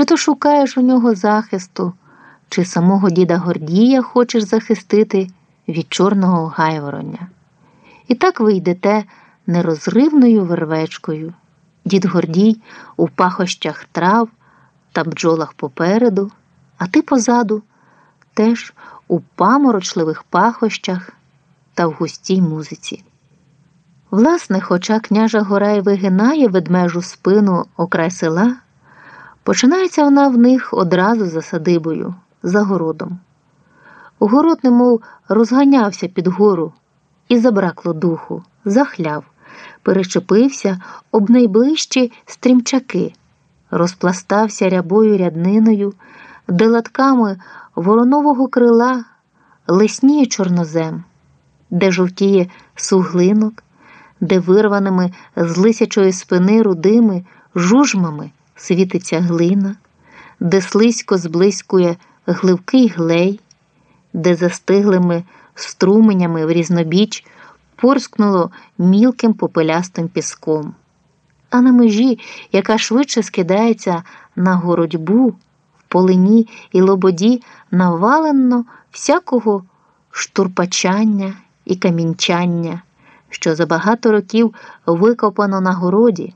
Чи то шукаєш у нього захисту, чи самого діда Гордія хочеш захистити від чорного гайвороння? І так ви йдете нерозривною вервечкою. Дід Гордій у пахощах трав та бджолах попереду, а ти позаду, теж у паморочливих пахощах та в густій музиці. Власне, хоча княжа гора й вигинає ведмежу спину окрай села, починається вона в них одразу за садибою, за городом. Город, немов розганявся під гору, і забракло духу, захляв, перечепився об найближчі стрімчаки, розпластався рябою рядниною, де латками воронового крила лисніє чорнозем, де жовтіє суглинок, де вирваними з лисячої спини рудими жужмами світиться глина, де слизько зблискує гливкий глей, де застиглими струменями в різнобіч порскнуло мілким попелястим піском. А на межі, яка швидше скидається на городьбу, в полині і лободі навалено всякого штурпачання і камінчання, що за багато років викопано на городі,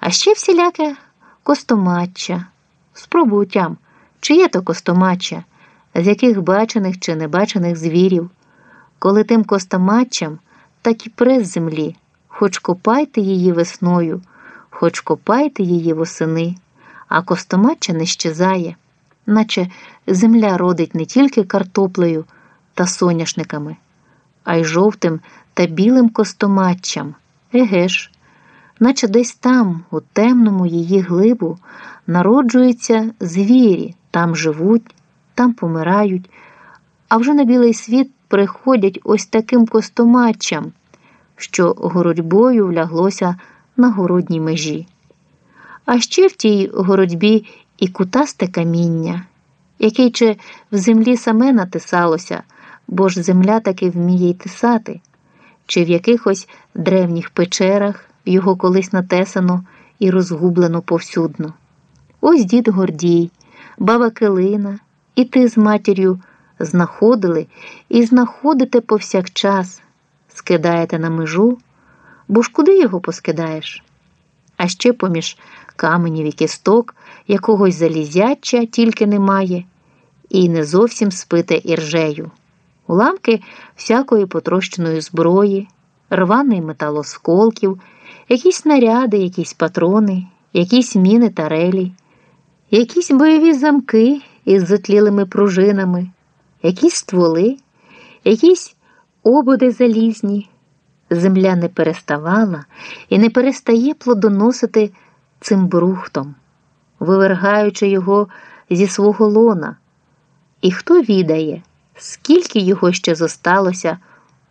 а ще всіляке костомаччя. Спробуй утям, чи є то костомаччя, з яких бачених чи небачених звірів, коли тим костомаччям так і прес землі, хоч копайте її весною, хоч копайте її восени, а костомаччя не щезає, наче земля родить не тільки картоплею та соняшниками, а й жовтим та білим костомаччям, еге ж, наче десь там, у темному її глибу, народжуються звірі, там живуть, там помирають, а вже на білий світ приходять ось таким костоматчам, що городьбою вляглося на городній межі. А ще в тій городьбі і кутасте каміння, яке чи в землі саме натисалося, бо ж земля таки вміє й тисати, чи в якихось древніх печерах його колись натесано і розгублено повсюдно. Ось дід Гордій, баба Килина, і ти з матір'ю знаходили і знаходите повсякчас, скидаєте на межу, бо ж куди його поскидаєш? А ще поміж каменів і кісток якогось залізяча тільки немає, і не зовсім спите іржею, уламки всякої потрощеної зброї, рваний метал осколків, якісь снаряди, якісь патрони, якісь міни та релі, якісь бойові замки із затлілими пружинами якісь стволи, якісь ободи залізні. Земля не переставала і не перестає плодоносити цим брухтом, вивергаючи його зі свого лона. І хто відає, скільки його ще зосталося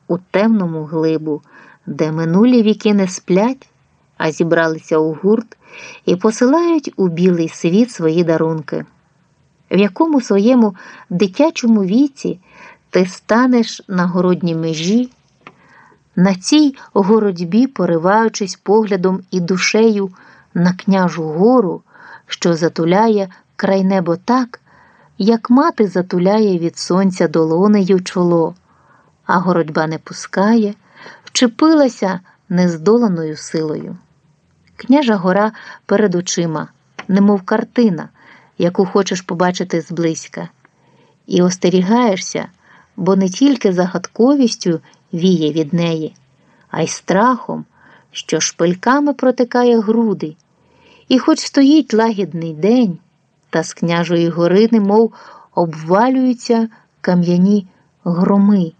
у темному глибу, де минулі віки не сплять, а зібралися у гурт і посилають у білий світ свої дарунки. В якому своєму дитячому віці ти станеш на городній межі, на цій городьбі, пориваючись поглядом і душею на княжу гору, що затуляє край небо так, як мати затуляє від сонця долонею чоло, а городьба не пускає, вчепилася нездоланою силою. Княжа гора перед очима, немов картина яку хочеш побачити зблизька, і остерігаєшся, бо не тільки загадковістю віє від неї, а й страхом, що шпильками протикає груди, і хоч стоїть лагідний день, та з княжої гори, немов обвалюються кам'яні громи,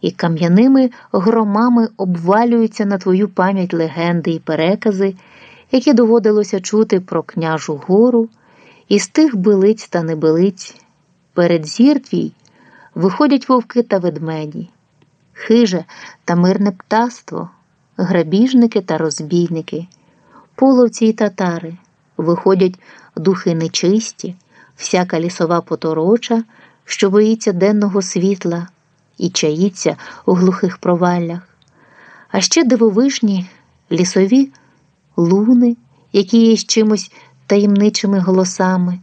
і кам'яними громами обвалюються на твою пам'ять легенди і перекази, які доводилося чути про княжу гору. Із тих билиць та небилиць перед зір твій виходять вовки та ведмеді, хиже та мирне птаство, грабіжники та розбійники, половці й татари, виходять духи нечисті, всяка лісова потороча, що боїться денного світла і чаїться у глухих проваллях, а ще дивовижні лісові луни, які є з чимось таємничими голосами.